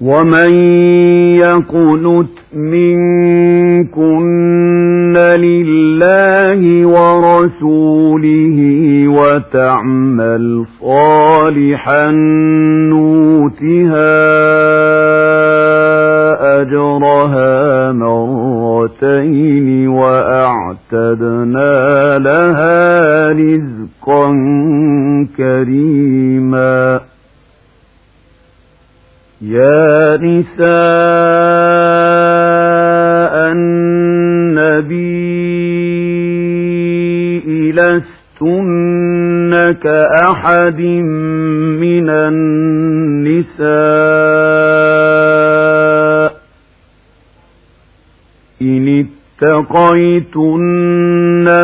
ومن يقنت منكن لله ورسوله وتعمل صالحا نوتها أجرها مرتين وأعتدنا لها رزقا كريما يا نساء النبي لستن كأحد من النساء. إن اتقيتن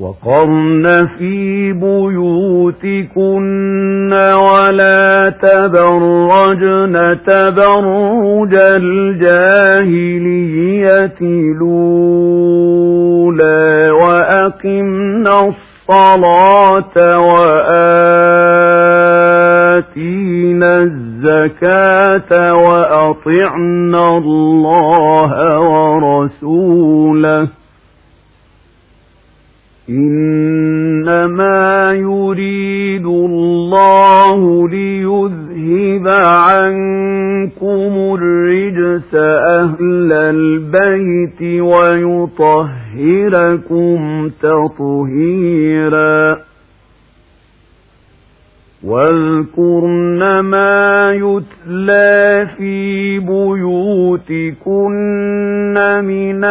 وقرن في بيوتكن ولا تبرجن تبرج الجاهلية الأولى وأقمنا الصلاة وآتينا الزكاة وأطعنا الله ورسوله إنما يريد الله ليذهب عنكم الرجس أهل البيت ويطهركم تطهيرا. واذكرن ما يتلى في بيوتكن من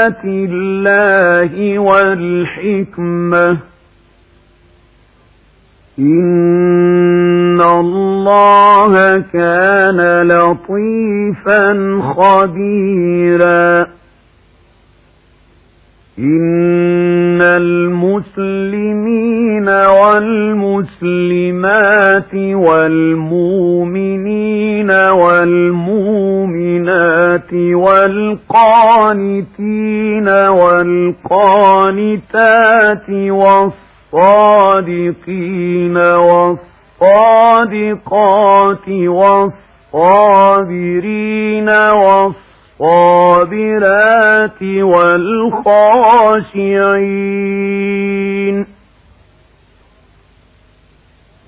آيات الله والحكمة إن الله كان لطيفا خبيرا إن المسلمين والمسلمات والمؤمنين والقانتين والقانتات والصادقين والصادقات والصابرين والصابرات والخاشعين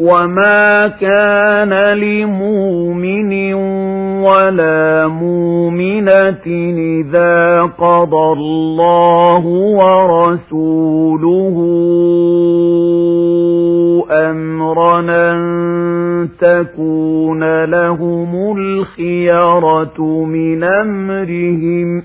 وما كان لمؤمن ولا مؤمنة إذا قضى الله ورسوله أمرا أن تكون لهم الخيرة من أمرهم ۖ